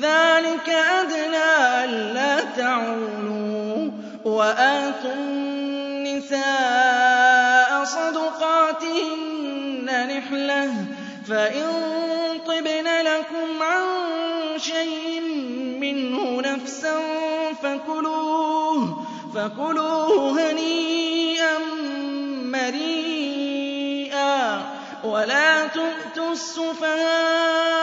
ذلك أدنى ألا تعولوا وآتوا النساء صدقاتهن نحلة فإن طبن لكم عن شيء منه نفسا فكلوه, فكلوه هنيئا مريئا ولا تؤتوا السفهاء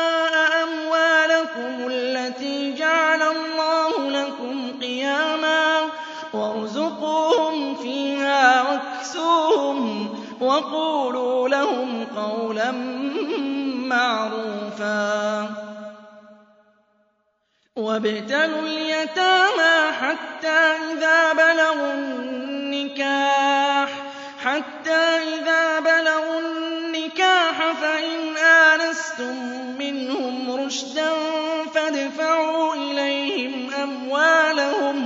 وَقُولُوا لَهُمْ قَوْلًا مَّعْرُوفًا. وَابْتَلُوا الْيَتَامَىٰ حَتَّىٰ إِذَا بَلَغُوا النِّكَاحَ حَتَّىٰ إِذَا بَلَغُوا النِّكَاحَ فَإِنْ آنَسْتُم مِّنْهُمْ رُشْدًا فَادْفَعُوا إِلَيْهِمْ أَمْوَالَهُمْ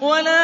وَلَا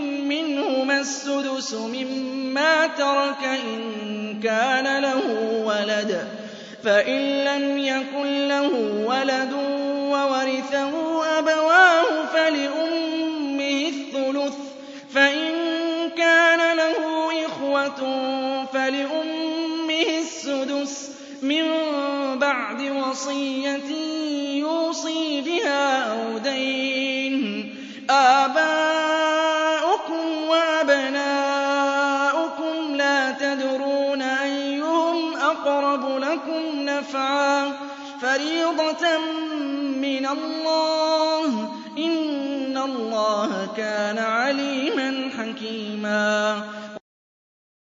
لهما السدس مما ترك إن كان له ولد فإن لم يكن له ولد وورثه أبواه فلأمه الثلث فإن كان له إخوة فلأمه السدس من بعد وصية يوصي بها أو دين آباؤه أقرب لكم نفعا فريضة من الله. إن الله كان عليما حكيما.